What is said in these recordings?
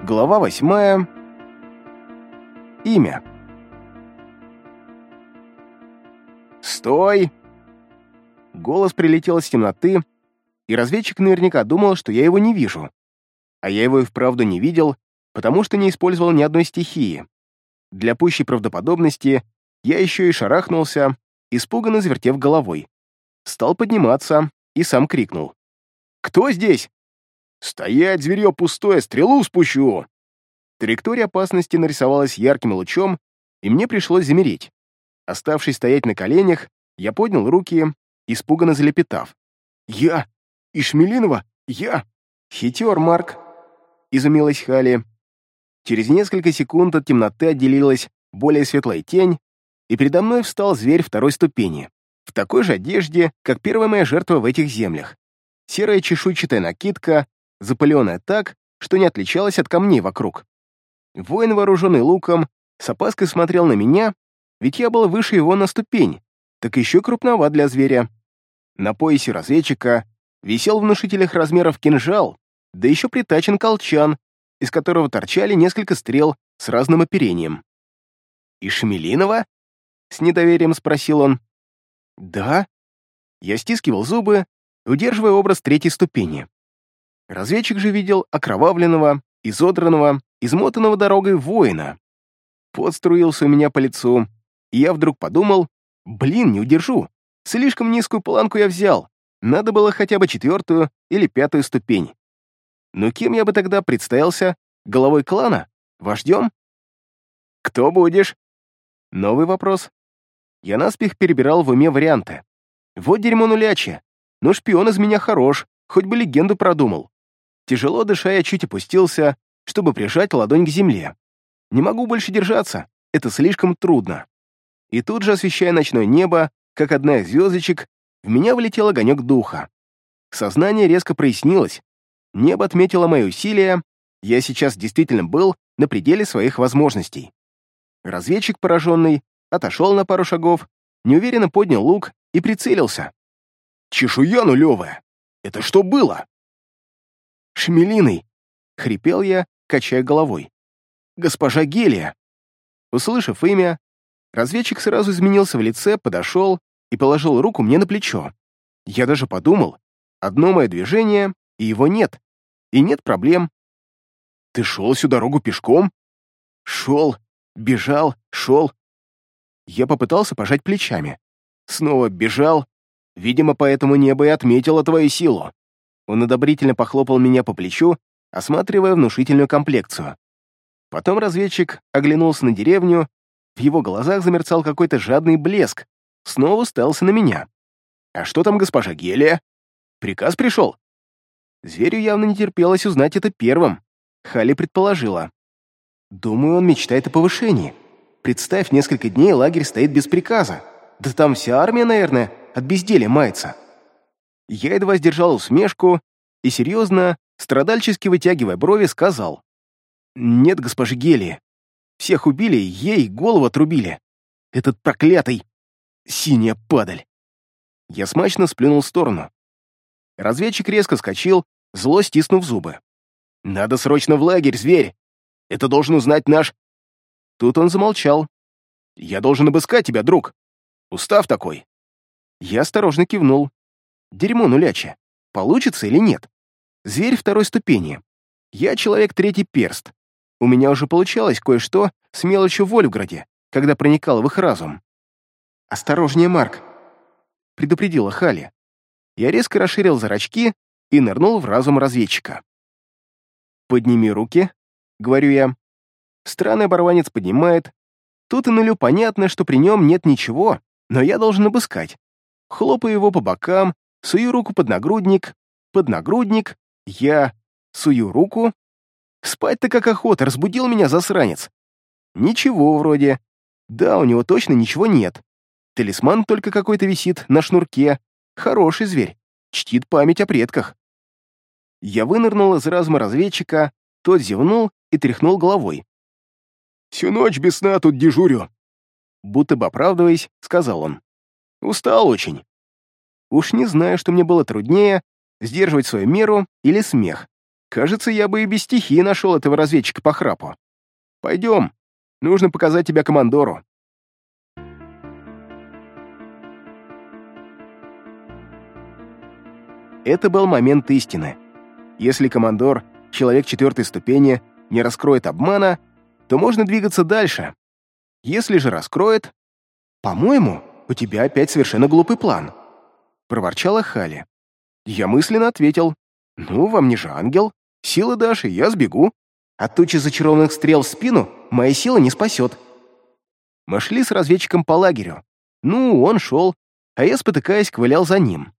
Глава восьмая. Имя. «Стой!» Голос прилетел из темноты, и разведчик наверняка думал, что я его не вижу. А я его и вправду не видел, потому что не использовал ни одной стихии. Для пущей правдоподобности я еще и шарахнулся, испуганно завертев головой. Стал подниматься и сам крикнул. «Кто здесь?» «Стоять, зверье пустое, стрелу спущу!» Траектория опасности нарисовалась ярким лучом, и мне пришлось замереть. Оставшись стоять на коленях, я поднял руки, испуганно залепетав. «Я! Ишмелинова! Я!» «Хитер, Марк!» — изумилась Хали. Через несколько секунд от темноты отделилась более светлая тень, и передо мной встал зверь второй ступени, в такой же одежде, как первая моя жертва в этих землях. Серая чешуйчатая накидка, запыленная так, что не отличалась от камней вокруг. Воин, вооруженный луком, с опаской смотрел на меня, ведь я был выше его на ступень, так еще крупноват для зверя. На поясе разведчика висел внушительных размеров кинжал, да еще притачен колчан, из которого торчали несколько стрел с разным оперением. «И Шмелинова?» — с недоверием спросил он. «Да». Я стискивал зубы, удерживая образ третьей ступени. Разведчик же видел окровавленного, изодранного, измотанного дорогой воина. Пот струился у меня по лицу, и я вдруг подумал, блин, не удержу. Слишком низкую планку я взял. Надо было хотя бы четвертую или пятую ступень. Но кем я бы тогда представился? Головой клана? Вождем? Кто будешь? Новый вопрос. Я наспех перебирал в уме варианты. Вот дерьмо нулячье. Но шпион из меня хорош, хоть бы легенду продумал. Тяжело дыша, я чуть опустился, чтобы прижать ладонь к земле. Не могу больше держаться, это слишком трудно. И тут же, освещая ночное небо, как одна из звездочек, в меня влетел огонек духа. Сознание резко прояснилось. Небо отметило мои усилия, я сейчас действительно был на пределе своих возможностей. Разведчик, пораженный, отошел на пару шагов, неуверенно поднял лук и прицелился. «Чешуя нулевая! Это что было?» Шмелиной!» — хрипел я, качая головой. «Госпожа Гелия!» Услышав имя, разведчик сразу изменился в лице, подошел и положил руку мне на плечо. Я даже подумал, одно мое движение, и его нет. И нет проблем. «Ты шел всю дорогу пешком?» «Шел, бежал, шел». Я попытался пожать плечами. Снова бежал. Видимо, поэтому небо и отметило твою силу. Он одобрительно похлопал меня по плечу, осматривая внушительную комплекцию. Потом разведчик оглянулся на деревню, в его глазах замерцал какой-то жадный блеск, снова стался на меня. «А что там госпожа Гелия? Приказ пришел?» Зверю явно не терпелось узнать это первым. Хали предположила. «Думаю, он мечтает о повышении. Представь, несколько дней лагерь стоит без приказа. Да там вся армия, наверное, от безделия мается». Я едва сдержал усмешку и серьезно, страдальчески вытягивая брови, сказал. «Нет, госпожи Гелии. Всех убили, ей голову отрубили. Этот проклятый... синяя падаль». Я смачно сплюнул в сторону. Разведчик резко скочил, зло стиснув зубы. «Надо срочно в лагерь, зверь! Это должен узнать наш...» Тут он замолчал. «Я должен обыскать тебя, друг. Устав такой». Я осторожно кивнул. Дерьмо нуляче. Получится или нет? Зверь второй ступени. Я человек третий перст. У меня уже получалось кое-что с мелочью в Вольфграде, когда проникал в их разум. «Осторожнее, Марк!» — предупредила Хали. Я резко расширил зрачки и нырнул в разум разведчика. «Подними руки», — говорю я. Странный оборванец поднимает. Тут и нулю понятно, что при нем нет ничего, но я должен обыскать. Хлопаю его по бокам, Сую руку под нагрудник, под нагрудник, я сую руку. Спать-то как охота, разбудил меня засранец. Ничего вроде. Да, у него точно ничего нет. Талисман только какой-то висит на шнурке. Хороший зверь, чтит память о предках. Я вынырнул из разума разведчика, тот зевнул и тряхнул головой. «Всю ночь без сна тут дежурю», будто бы оправдываясь, сказал он. «Устал очень. Уж не знаю, что мне было труднее, сдерживать свою меру или смех. Кажется, я бы и без стихии нашел этого разведчика по храпу. Пойдем, нужно показать тебя командору. Это был момент истины. Если командор, человек четвертой ступени, не раскроет обмана, то можно двигаться дальше. Если же раскроет... «По-моему, у тебя опять совершенно глупый план», — проворчала Хали. Я мысленно ответил, «Ну, вам не же ангел. Силы дашь, и я сбегу. От тучи зачарованных стрел в спину моя сила не спасет». Мы шли с разведчиком по лагерю. Ну, он шел, а я, спотыкаясь, ковылял за ним.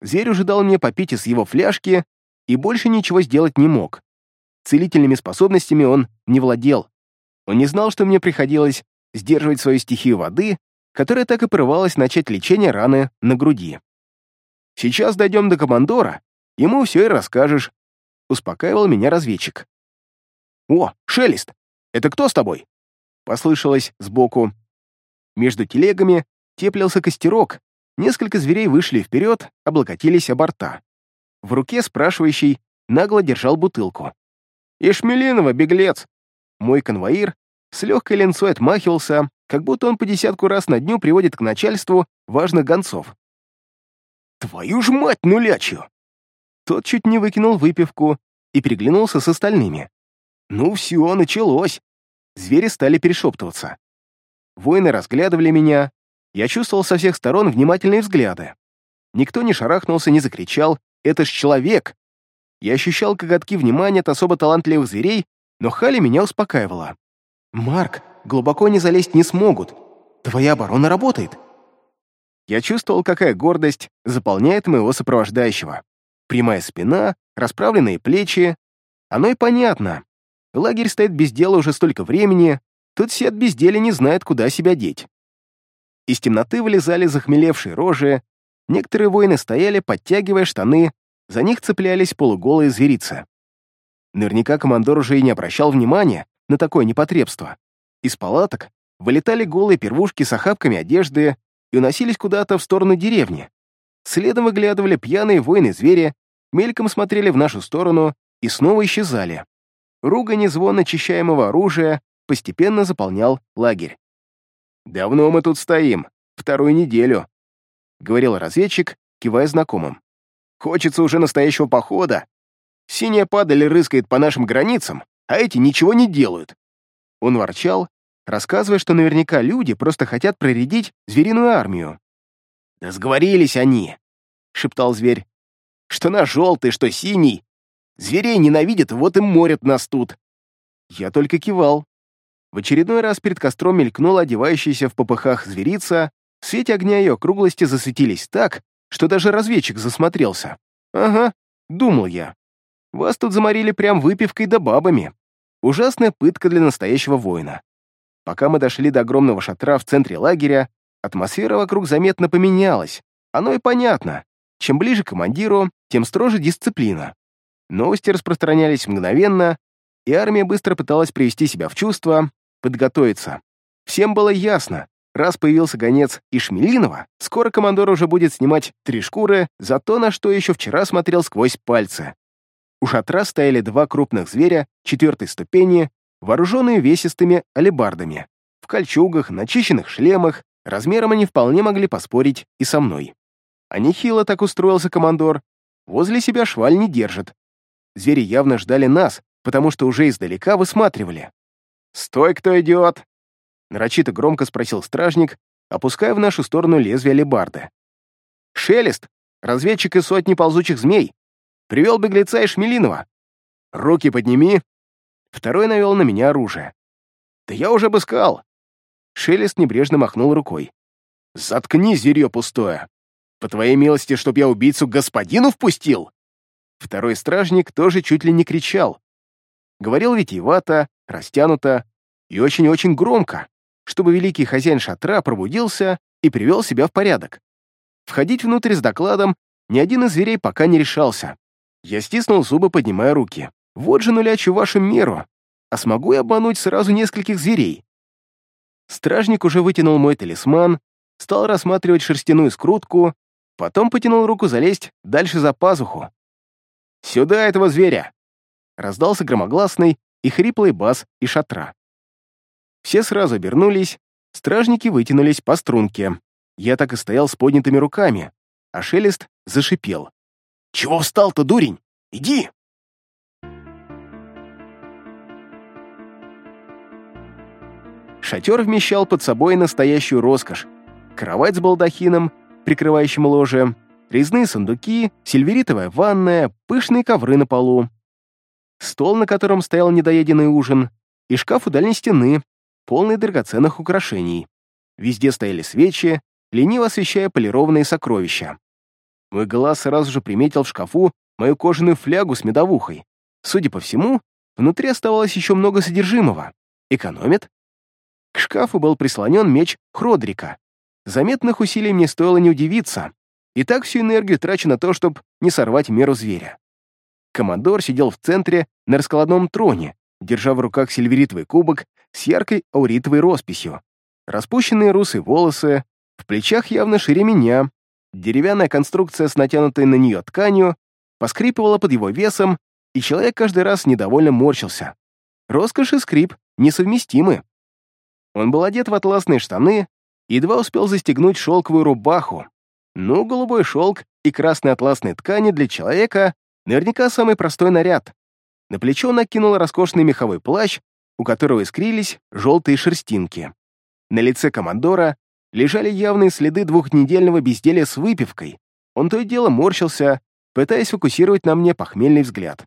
Зверь уже дал мне попить из его фляжки и больше ничего сделать не мог. Целительными способностями он не владел. Он не знал, что мне приходилось сдерживать свою стихию воды, которая так и порывалась начать лечение раны на груди. «Сейчас дойдем до командора, ему все и расскажешь», — успокаивал меня разведчик. «О, Шелест! Это кто с тобой?» — послышалось сбоку. Между телегами теплился костерок, несколько зверей вышли вперед, облокотились о борта. В руке спрашивающий нагло держал бутылку. «Ишмелинова, беглец!» Мой конвоир с легкой ленцой отмахивался, как будто он по десятку раз на дню приводит к начальству важных гонцов. «Твою ж мать нулячью!» Тот чуть не выкинул выпивку и переглянулся с остальными. «Ну все, началось!» Звери стали перешептываться. Воины разглядывали меня. Я чувствовал со всех сторон внимательные взгляды. Никто не шарахнулся, не закричал «Это ж человек!» Я ощущал коготки внимания от особо талантливых зверей, но Хали меня успокаивала. «Марк, глубоко не залезть не смогут. Твоя оборона работает». Я чувствовал, какая гордость заполняет моего сопровождающего. Прямая спина, расправленные плечи. Оно и понятно. Лагерь стоит без дела уже столько времени, тут все от безделия не знают, куда себя деть. Из темноты вылезали захмелевшие рожи, некоторые воины стояли, подтягивая штаны, за них цеплялись полуголые зверицы. Наверняка командор уже и не обращал внимания на такое непотребство. Из палаток вылетали голые первушки с охапками одежды и уносились куда-то в сторону деревни. Следом выглядывали пьяные воины-звери, мельком смотрели в нашу сторону и снова исчезали. Ругань и звон очищаемого оружия постепенно заполнял лагерь. «Давно мы тут стоим, вторую неделю», — говорил разведчик, кивая знакомым. «Хочется уже настоящего похода. Синяя падаль рыскает по нашим границам, а эти ничего не делают». Он ворчал, рассказывая, что наверняка люди просто хотят проредить звериную армию. «Да сговорились они», — шептал зверь. «Что наш желтый, что синий. Зверей ненавидят, вот и морят нас тут». Я только кивал. В очередной раз перед костром мелькнула одевающаяся в попыхах зверица, в свете огня ее округлости засветились так, что даже разведчик засмотрелся. «Ага», — думал я. «Вас тут заморили прям выпивкой да бабами. Ужасная пытка для настоящего воина». Пока мы дошли до огромного шатра в центре лагеря, атмосфера вокруг заметно поменялась. Оно и понятно. Чем ближе к командиру, тем строже дисциплина. Новости распространялись мгновенно, и армия быстро пыталась привести себя в чувство, подготовиться. Всем было ясно, раз появился гонец Ишмелинова, скоро командор уже будет снимать три шкуры за то, на что еще вчера смотрел сквозь пальцы. У шатра стояли два крупных зверя четвертой ступени, вооруженные весистыми алебардами. В кольчугах, начищенных шлемах, размером они вполне могли поспорить и со мной. А нехило так устроился командор. Возле себя шваль не держит. Звери явно ждали нас, потому что уже издалека высматривали. «Стой, кто идет!» Нарочито громко спросил стражник, опуская в нашу сторону лезвие лебарды. «Шелест! Разведчик из сотни ползучих змей! Привел беглеца и Шмелинова! Руки подними!» Второй навел на меня оружие. «Да я уже обыскал!» Шелест небрежно махнул рукой. «Заткни, зверье пустое! По твоей милости, чтоб я убийцу господину впустил!» Второй стражник тоже чуть ли не кричал. Говорил витиевато, растянуто и очень-очень громко, чтобы великий хозяин шатра пробудился и привел себя в порядок. Входить внутрь с докладом ни один из зверей пока не решался. Я стиснул зубы, поднимая руки. Вот же нулячу вашу меру. А смогу я обмануть сразу нескольких зверей? Стражник уже вытянул мой талисман, стал рассматривать шерстяную скрутку, потом потянул руку залезть дальше за пазуху. «Сюда этого зверя!» раздался громогласный и хриплый бас и шатра. Все сразу обернулись, стражники вытянулись по струнке. Я так и стоял с поднятыми руками, а Шелест зашипел. «Чего встал-то, дурень? Иди!» Шатер вмещал под собой настоящую роскошь. Кровать с балдахином, прикрывающим ложе, резные сундуки, сильверитовая ванная, пышные ковры на полу. Стол, на котором стоял недоеденный ужин, и шкаф у дальней стены, полный драгоценных украшений. Везде стояли свечи, лениво освещая полированные сокровища. Мой глаз сразу же приметил в шкафу мою кожаную флягу с медовухой. Судя по всему, внутри оставалось еще много содержимого. Экономит? К шкафу был прислонен меч Хродрика. Заметных усилий мне стоило не удивиться. И так всю энергию трачу на то, чтобы не сорвать меру зверя. Командор сидел в центре на раскладном троне, держа в руках сильверитовый кубок с яркой ауритовой росписью. Распущенные русые волосы, в плечах явно шире меня, деревянная конструкция с натянутой на нее тканью поскрипывала под его весом, и человек каждый раз недовольно морщился. Роскошь и скрип несовместимы. Он был одет в атласные штаны, едва успел застегнуть шелковую рубаху. Ну, голубой шелк и красные атласные ткани для человека наверняка самый простой наряд. На плечо накинул роскошный меховой плащ, у которого искрились желтые шерстинки. На лице командора лежали явные следы двухнедельного безделия с выпивкой. Он то и дело морщился, пытаясь фокусировать на мне похмельный взгляд.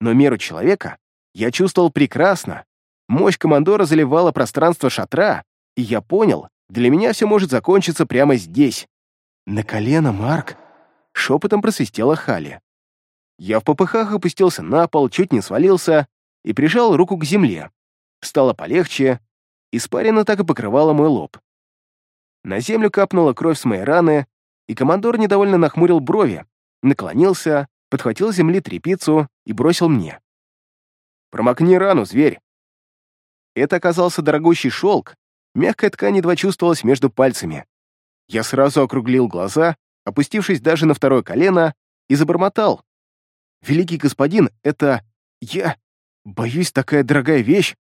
Но меру человека я чувствовал прекрасно. Мощь командора заливала пространство шатра, и я понял, для меня все может закончиться прямо здесь. «На колено, Марк!» — шепотом просвистела Хали. Я в попыхах опустился на пол, чуть не свалился и прижал руку к земле. Стало полегче, испарина так и покрывала мой лоб. На землю капнула кровь с моей раны, и командор недовольно нахмурил брови, наклонился, подхватил земли трепицу и бросил мне. «Промокни рану, зверь!» Это оказался дорогущий шелк, мягкая ткань едва чувствовалась между пальцами. Я сразу округлил глаза, опустившись даже на второе колено, и забормотал. «Великий господин, это... я... боюсь, такая дорогая вещь.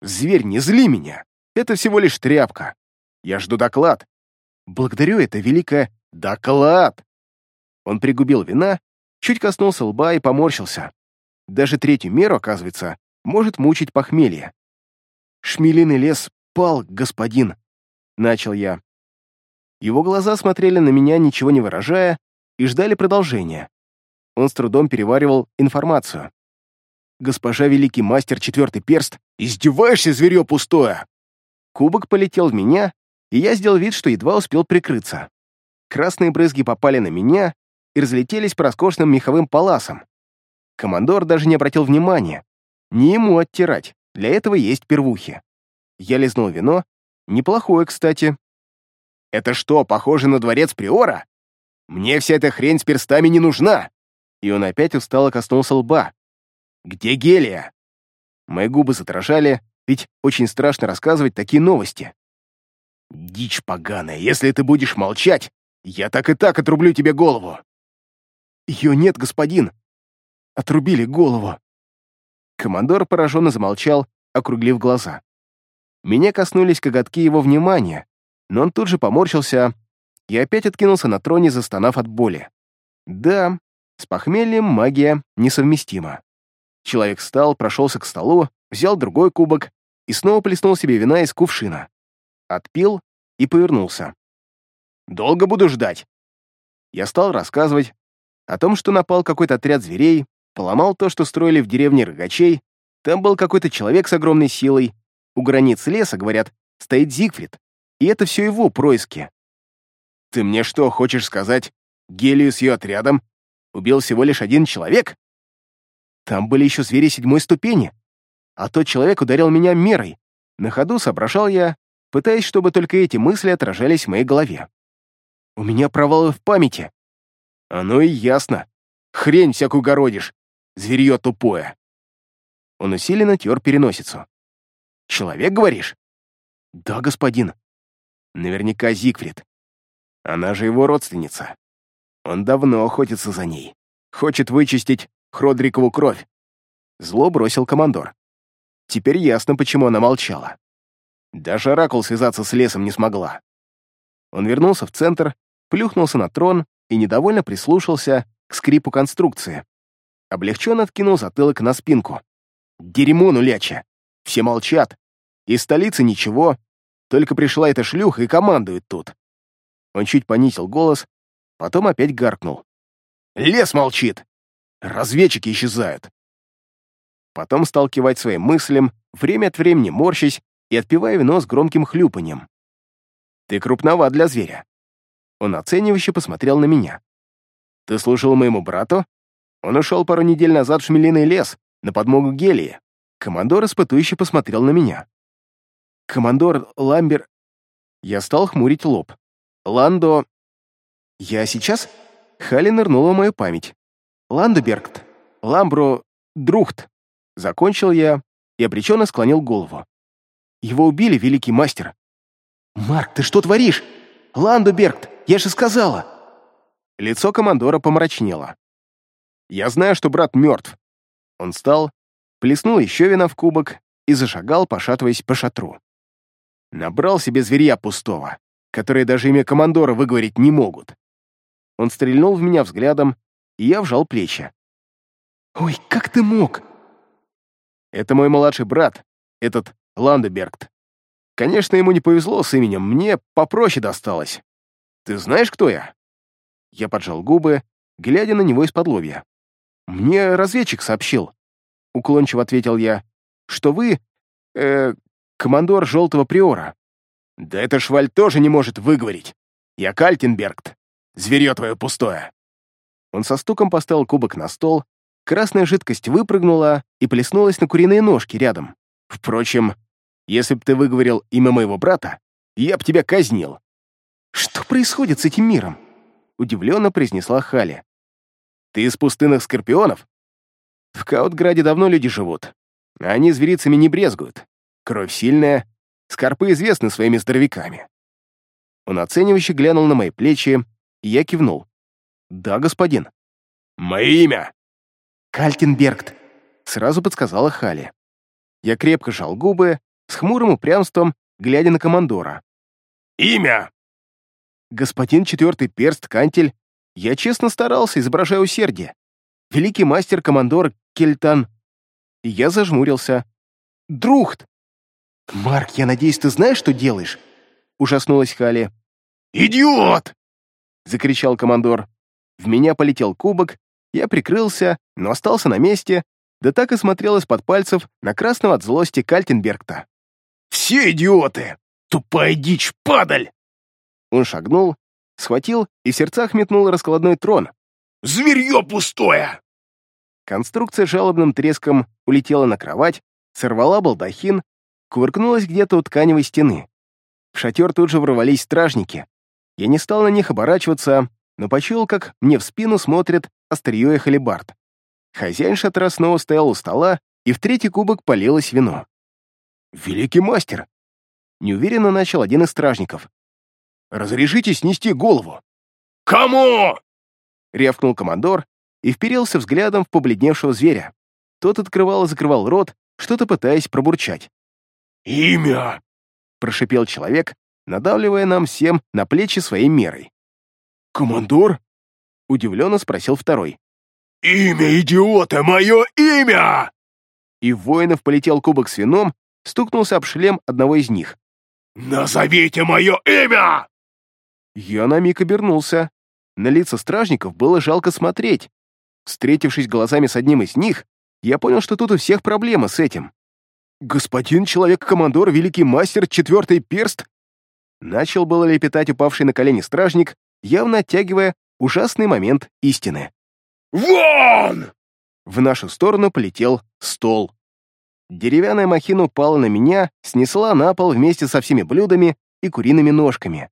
Зверь, не зли меня! Это всего лишь тряпка. Я жду доклад. Благодарю, это великое... доклад!» Он пригубил вина, чуть коснулся лба и поморщился. Даже третью меру, оказывается, может мучить похмелье. «Шмелиный лес пал, господин», — начал я. Его глаза смотрели на меня, ничего не выражая, и ждали продолжения. Он с трудом переваривал информацию. «Госпожа Великий Мастер Четвертый Перст, издеваешься, зверье пустое!» Кубок полетел в меня, и я сделал вид, что едва успел прикрыться. Красные брызги попали на меня и разлетелись по роскошным меховым паласам. Командор даже не обратил внимания. Не ему оттирать, для этого есть первухи. Я лизнул вино, неплохое, кстати, это что, похоже на дворец Приора? Мне вся эта хрень с перстами не нужна!» И он опять устало коснулся лба. «Где Гелия?» Мои губы задрожали, ведь очень страшно рассказывать такие новости. «Дичь поганая, если ты будешь молчать, я так и так отрублю тебе голову!» «Ее нет, господин!» «Отрубили голову!» Командор пораженно замолчал, округлив глаза. Меня коснулись коготки его внимания, но он тут же поморщился и опять откинулся на троне, застонав от боли. Да, с похмельем магия несовместима. Человек встал, прошелся к столу, взял другой кубок и снова плеснул себе вина из кувшина. Отпил и повернулся. «Долго буду ждать?» Я стал рассказывать о том, что напал какой-то отряд зверей, поломал то, что строили в деревне рогачей, там был какой-то человек с огромной силой, у границ леса, говорят, стоит Зигфрид, и это все его происки. Ты мне что, хочешь сказать, Гелию с ее отрядом убил всего лишь один человек? Там были еще звери седьмой ступени, а тот человек ударил меня мерой. На ходу соображал я, пытаясь, чтобы только эти мысли отражались в моей голове. У меня провалы в памяти. Оно и ясно. Хрень всякую городишь, зверье тупое. Он усиленно тер переносицу. «Человек, говоришь?» «Да, господин. Наверняка Зигфрид. Она же его родственница. Он давно охотится за ней. Хочет вычистить Хродрикову кровь. Зло бросил командор. Теперь ясно, почему она молчала. Даже Оракул связаться с лесом не смогла. Он вернулся в центр, плюхнулся на трон и недовольно прислушался к скрипу конструкции. Облегченно откинул затылок на спинку. «Дерьмо нуляча! Все молчат. Из столицы ничего. Только пришла эта шлюха и командует тут». Он чуть понизил голос, потом опять гаркнул. «Лес молчит! Разведчики исчезают!» Потом стал кивать своим мыслям, время от времени морщась и отпивая вино с громким хлюпаньем. «Ты крупноват для зверя». Он оценивающе посмотрел на меня. «Ты служил моему брату? Он ушел пару недель назад в Шмелиный лес, на подмогу Гелии». Командор испытующе посмотрел на меня. «Командор Ламбер...» Я стал хмурить лоб. «Ландо...» «Я сейчас?» Хали нырнула в мою память. «Ландобергт. Ламбро... Друхт». Закончил я и обреченно склонил голову. Его убили, великий мастер. «Марк, ты что творишь? Ландобергт, я же сказала!» Лицо командора помрачнело. «Я знаю, что брат мертв». Он встал, плеснул еще вина в кубок и зашагал, пошатываясь по шатру. Набрал себе зверья пустого, которые даже имя командора выговорить не могут. Он стрельнул в меня взглядом, и я вжал плечи. «Ой, как ты мог?» «Это мой младший брат, этот Ландебергт. Конечно, ему не повезло с именем, мне попроще досталось. Ты знаешь, кто я?» Я поджал губы, глядя на него из-под лобья. «Мне разведчик сообщил», — уклончиво ответил я, «что вы, э, командор Желтого Приора». «Да это шваль тоже не может выговорить. Я Кальтенбергт. Зверье твое пустое». Он со стуком поставил кубок на стол, красная жидкость выпрыгнула и плеснулась на куриные ножки рядом. Впрочем, если б ты выговорил имя моего брата, я б тебя казнил». «Что происходит с этим миром?» — удивленно произнесла Хали. «Ты из пустынных скорпионов?» «В Каутграде давно люди живут. Они зверицами не брезгуют. Кровь сильная, скорпы известны своими здоровяками». Он оценивающе глянул на мои плечи, и я кивнул. «Да, господин». «Мое имя?» «Кальтенбергт», — сразу подсказала Хали. Я крепко жал губы, с хмурым упрямством, глядя на командора. «Имя!» «Господин четвертый перст Кантель, я честно старался, изображая усердие. Великий мастер-командор Кельтан». И я зажмурился. «Друхт!» «Марк, я надеюсь, ты знаешь, что делаешь?» Ужаснулась Хали. «Идиот!» Закричал командор. В меня полетел кубок, я прикрылся, но остался на месте, да так и смотрел из-под пальцев на красного от злости Кальтенбергта. «Все идиоты! Тупая дичь, падаль!» Он шагнул, схватил и в сердцах метнул раскладной трон. «Зверье пустое!» Конструкция жалобным треском улетела на кровать, сорвала балдахин, кувыркнулась где-то у тканевой стены. В шатер тут же ворвались стражники. Я не стал на них оборачиваться, но почуял, как мне в спину смотрит острие халибард. Хозяин шатра снова стоял у стола, и в третий кубок полилось вино. «Великий мастер!» Неуверенно начал один из стражников. «Разрешите снести голову!» «Кому?» — рявкнул командор и вперился взглядом в побледневшего зверя. Тот открывал и закрывал рот, что-то пытаясь пробурчать. «Имя!» — прошипел человек, надавливая нам всем на плечи своей мерой. «Командор?» — удивленно спросил второй. «Имя идиота! Мое имя!» И в воинов полетел кубок с вином, стукнулся об шлем одного из них. «Назовите мое имя!» Я на миг обернулся. На лица стражников было жалко смотреть. Встретившись глазами с одним из них, я понял, что тут у всех проблема с этим. «Господин человек-командор, великий мастер, четвертый перст!» Начал было лепетать упавший на колени стражник, явно оттягивая ужасный момент истины. «Вон!» В нашу сторону полетел стол. Деревянная махина упала на меня, снесла на пол вместе со всеми блюдами и куриными ножками.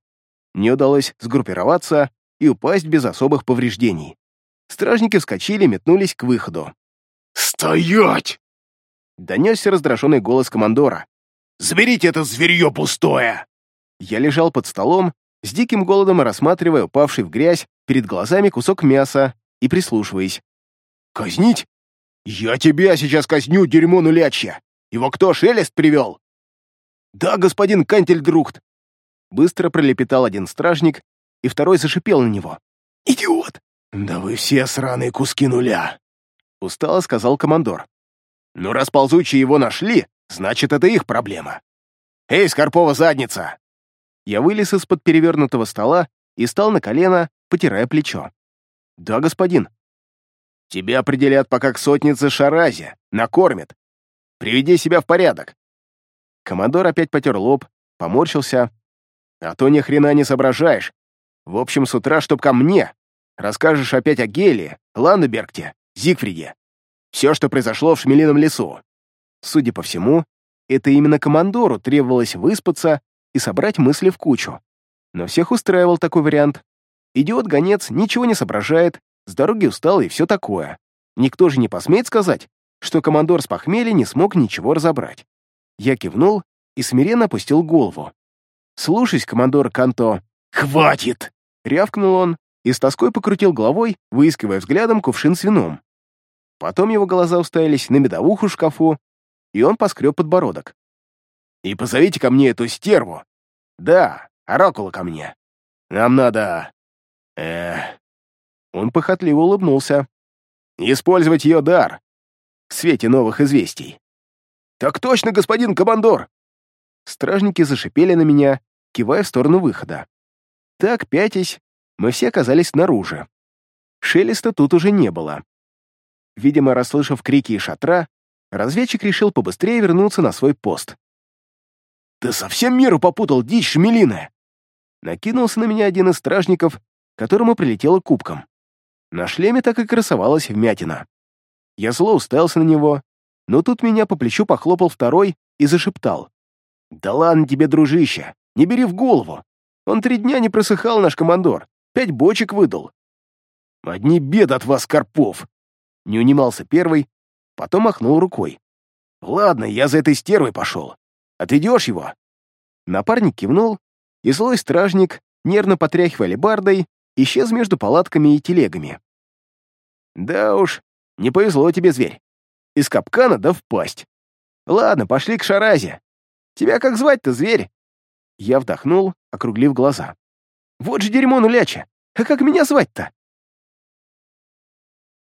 Не удалось сгруппироваться и упасть без особых повреждений. Стражники вскочили, метнулись к выходу. «Стоять!» Донесся раздраженный голос командора. «Заберите это зверье пустое!» Я лежал под столом, с диким голодом рассматривая упавший в грязь перед глазами кусок мяса и прислушиваясь. «Казнить? «Я тебя сейчас казню, дерьмо нулячья! Его кто, Шелест привел?» «Да, господин Кантельдрухт!» Быстро пролепетал один стражник, и второй зашипел на него. «Идиот! Да вы все сраные куски нуля!» Устало сказал командор. «Ну, раз ползучие его нашли, значит, это их проблема. Эй, Скорпова задница!» Я вылез из-под перевернутого стола и стал на колено, потирая плечо. «Да, господин». «Тебя определят пока к сотнице Шаразе, накормят. Приведи себя в порядок». Командор опять потер лоб, поморщился. «А то ни хрена не соображаешь. В общем, с утра чтоб ко мне. Расскажешь опять о Гелии, Ландебергте, Зигфриде. Все, что произошло в Шмелином лесу. Судя по всему, это именно командору требовалось выспаться и собрать мысли в кучу. Но всех устраивал такой вариант. Идиот-гонец ничего не соображает, с дороги устал и все такое. Никто же не посмеет сказать, что командор с похмелья не смог ничего разобрать. Я кивнул и смиренно опустил голову. «Слушайся, командор Канто». «Хватит!» — рявкнул он и с тоской покрутил головой, выискивая взглядом кувшин с вином. Потом его глаза уставились на медовуху в шкафу, и он поскреб подбородок. «И позовите ко мне эту стерву. Да, оракула ко мне. Нам надо... Эх...» Он похотливо улыбнулся. «Использовать ее дар в свете новых известий». «Так точно, господин командор!» Стражники зашипели на меня, кивая в сторону выхода. Так, пятясь, мы все оказались снаружи. Шелеста тут уже не было. Видимо, расслышав крики и шатра, разведчик решил побыстрее вернуться на свой пост. «Ты совсем миру попутал, дичь шмелиная!» Накинулся на меня один из стражников, которому прилетело кубком. На шлеме так и красовалась вмятина. Я зло уставился на него, но тут меня по плечу похлопал второй и зашептал. «Да ладно тебе, дружище, не бери в голову. Он три дня не просыхал, наш командор, пять бочек выдал». «Одни беды от вас, Карпов!» Не унимался первый, потом махнул рукой. «Ладно, я за этой стервой пошел. Отведешь его?» Напарник кивнул, и злой стражник, нервно потряхивая бардой, исчез между палатками и телегами. «Да уж, не повезло тебе, зверь. Из капкана да в пасть. Ладно, пошли к Шаразе. Тебя как звать-то, зверь?» Я вдохнул, округлив глаза. «Вот же дерьмо нуляча! А как меня звать-то?»